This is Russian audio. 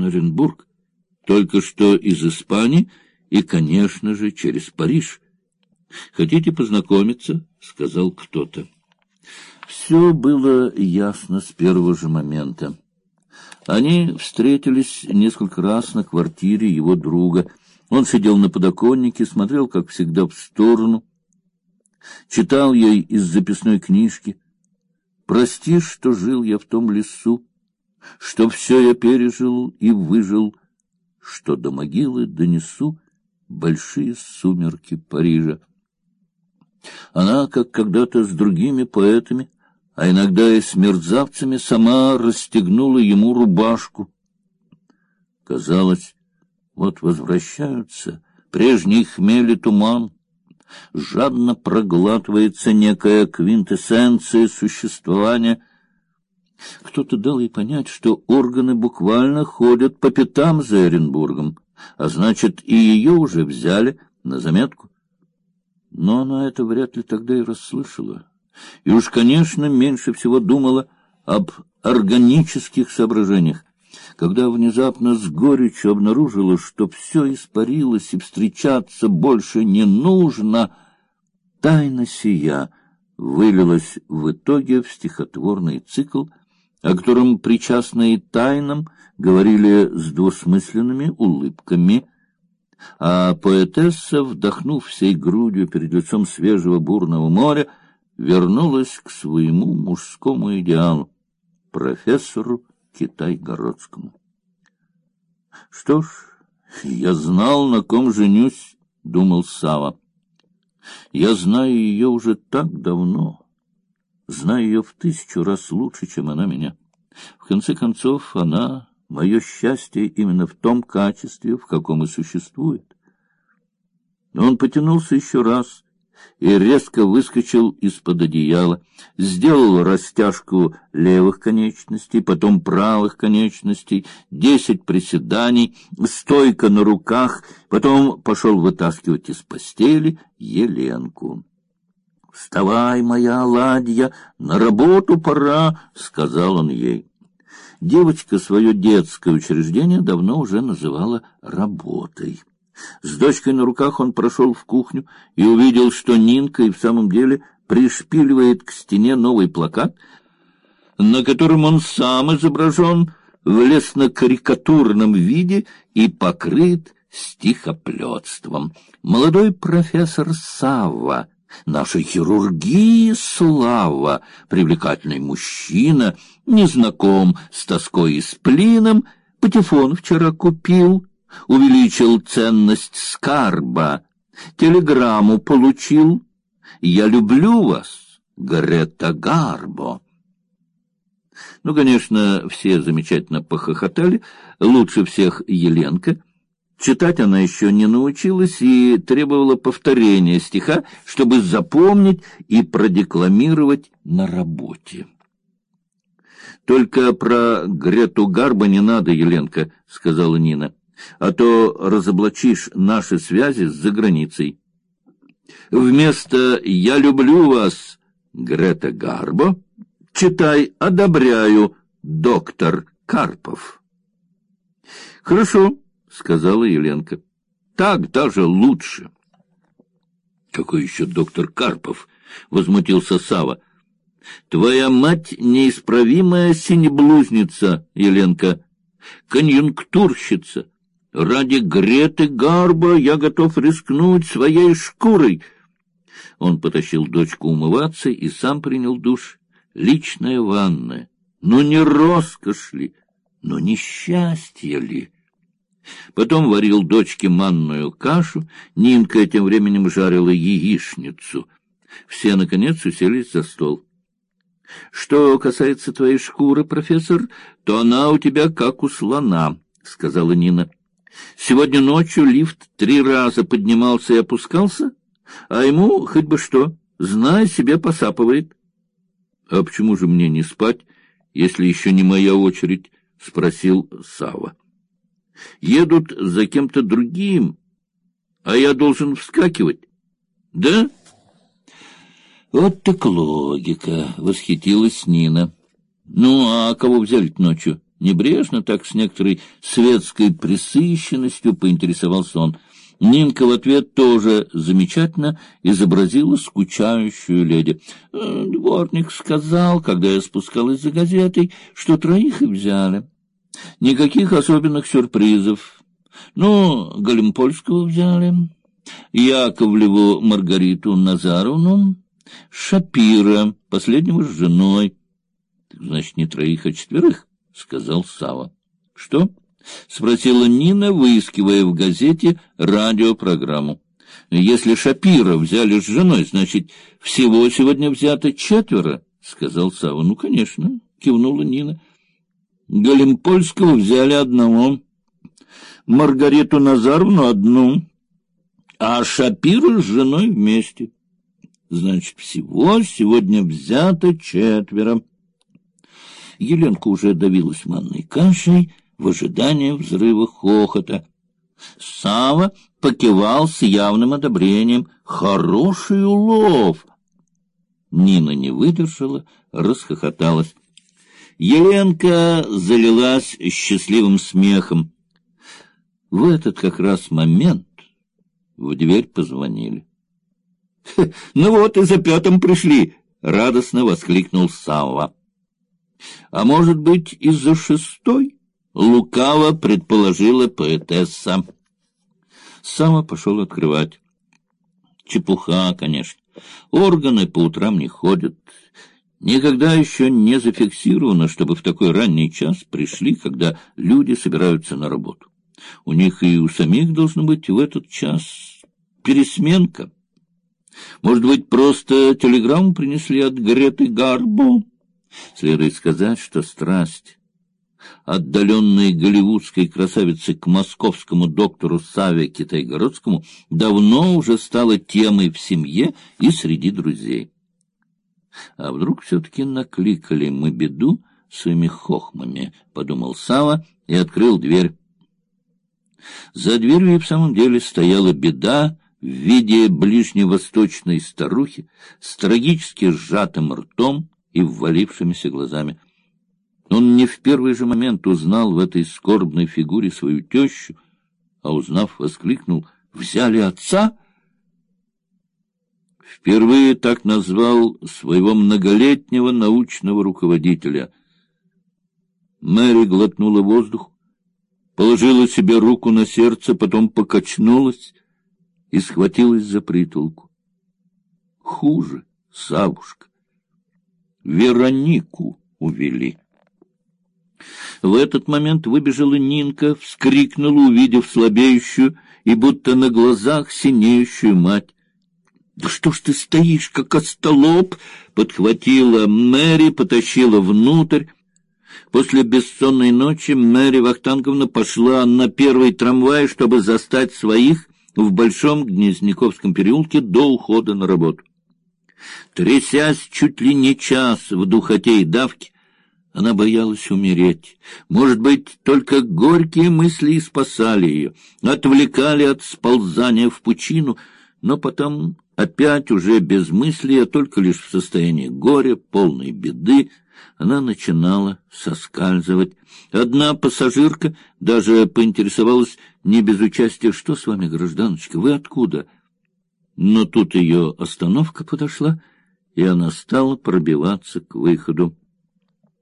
на Оренбург. Только что из Испании и, конечно же, через Париж. Хотите познакомиться? — сказал кто-то. Все было ясно с первого же момента. Они встретились несколько раз на квартире его друга. Он сидел на подоконнике, смотрел, как всегда, в сторону, читал ей из записной книжки. «Прости, что жил я в том лесу, что все я пережил и выжил, что до могилы донесу большие сумерки Парижа». Она, как когда-то с другими поэтами, а иногда и с мерзавцами, сама расстегнула ему рубашку. Казалось, вот возвращаются прежний хмель и туман, жадно проглатывается некая квинтэссенция существования. Кто-то дал ей понять, что органы буквально ходят по пятам за Эренбургом, а значит, и ее уже взяли на заметку. Но она это вряд ли тогда и расслышала. И уж, конечно, меньше всего думала об органических соображениях. Когда внезапно с горечью обнаружила, что все испарилось и встречаться больше не нужно, тайна сия вылилась в итоге в стихотворный цикл, о котором причастные тайнам говорили с двусмысленными улыбками а поэтесса, вдохнув всей грудью перед лицом свежего бурного моря, вернулась к своему мужскому идеалу — профессору Китай-Городскому. Что ж, я знал, на ком женюсь, — думал Сава. Я знаю ее уже так давно, знаю ее в тысячу раз лучше, чем она меня. В конце концов, она Мое счастье именно в том качестве, в каком и существует. Он потянулся еще раз и резко выскочил из-под одеяла, сделал растяжку левых конечностей, потом правых конечностей, десять приседаний, стойка на руках, потом пошел вытаскивать из постели Еленку. «Вставай, моя ладья, на работу пора», — сказал он ей. Девочка свое детское учреждение давно уже называла работой. С дочкой на руках он прошел в кухню и увидел, что Нинка и в самом деле пришпиливает к стене новый плакат, на котором он сам изображен в лесно-карикатурном виде и покрыт стихоплетством. Молодой профессор Савва Наша хирургия слава, привлекательный мужчина, незнаком с тоской и сплином, патефон вчера купил, увеличил ценность скарба, телеграмму получил. Я люблю вас, Грета Гарбо. Ну, конечно, все замечательно похохотали, лучше всех Еленка — Читать она еще не научилась и требовала повторения стиха, чтобы запомнить и продекламировать на работе. Только про Грету Гарба не надо, Еленка, сказала Нина, а то разоблачишь наши связи с заграницей. Вместо я люблю вас, Грета Гарбо, читай одобряю, доктор Карпов. Хорошо сказала Еленка. Так даже лучше. Какой еще доктор Карпов? возмутился Сава. Твоя мать неисправимая синеблузница, Еленка, конъюнктурщица. Ради Греты Гарба я готов рискнуть своей шкурой. Он потащил дочку умываться и сам принял душ. Личная ванная. Ну не роскошь ли, но несчастье ли? Потом варил дочке манную кашу, Нинка тем временем жарила яичницу. Все, наконец, уселись за стол. — Что касается твоей шкуры, профессор, то она у тебя как у слона, — сказала Нина. — Сегодня ночью лифт три раза поднимался и опускался, а ему хоть бы что, знай, себе посапывает. — А почему же мне не спать, если еще не моя очередь? — спросил Сава едут за кем-то другим, а я должен вскакивать. Да? Вот так логика, восхитилась Нина. Ну, а кого взяли ночью? Небрежно, так с некоторой светской присыщенностью поинтересовался он. Нинка в ответ тоже замечательно изобразила скучающую леди. «Э, дворник сказал, когда я спускалась за газетой, что троих и взяли. Никаких особенных сюрпризов. Ну, Галимпольского взяли, Яковлеву Маргариту Назаровну, Шапира, последнего с женой. — Значит, не троих, а четверых, — сказал Сава. Что? — спросила Нина, выискивая в газете радиопрограмму. — Если Шапира взяли с женой, значит, всего сегодня взято четверо, — сказал Сава. Ну, конечно, — кивнула Нина. — Галимпольского взяли одного, Маргариту Назаровну одну, а Шапира с женой вместе. Значит, всего сегодня взято четверо. Еленка уже давилась манной кашей в ожидании взрыва хохота. Сава покивал с явным одобрением. Хороший улов! Нина не выдержала, расхохоталась. Еленка залилась счастливым смехом. В этот как раз момент в дверь позвонили. — Ну вот и за пятым пришли! — радостно воскликнул Сава. — А может быть, из-за шестой? — лукаво предположила поэтесса. Сава пошел открывать. Чепуха, конечно. Органы по утрам не ходят. Никогда еще не зафиксировано, чтобы в такой ранний час пришли, когда люди собираются на работу. У них и у самих должно быть в этот час пересменка. Может быть, просто телеграмму принесли от Греты Гарбо? Следует сказать, что страсть отдаленной голливудской красавицы к московскому доктору Саве Китайгородскому давно уже стала темой в семье и среди друзей. А вдруг все-таки накликали мы беду своими хохмами, — подумал Сава и открыл дверь. За дверью и в самом деле стояла беда, в виде ближневосточной старухи с трагически сжатым ртом и ввалившимися глазами. Он не в первый же момент узнал в этой скорбной фигуре свою тещу, а узнав, воскликнул «Взяли отца?» Впервые так назвал своего многолетнего научного руководителя. Мэри глотнула воздух, положила себе руку на сердце, потом покачнулась и схватилась за притулку. Хуже, Савушка. Веронику увели. В этот момент выбежала Нинка, вскрикнула, увидев слабеющую и будто на глазах синеющую мать. «Да что ж ты стоишь, как остолоп?» — подхватила Мэри, потащила внутрь. После бессонной ночи Мэри Вахтанговна пошла на первый трамвай, чтобы застать своих в Большом Гнезняковском переулке до ухода на работу. Трясясь чуть ли не час в духоте и давке, она боялась умереть. Может быть, только горькие мысли и спасали ее, отвлекали от сползания в пучину, но потом опять уже без мысли, а только лишь в состоянии горя, полной беды, она начинала соскальзывать. Одна пассажирка даже поинтересовалась не без участия, что с вами, гражданочка, вы откуда? Но тут ее остановка подошла, и она стала пробиваться к выходу.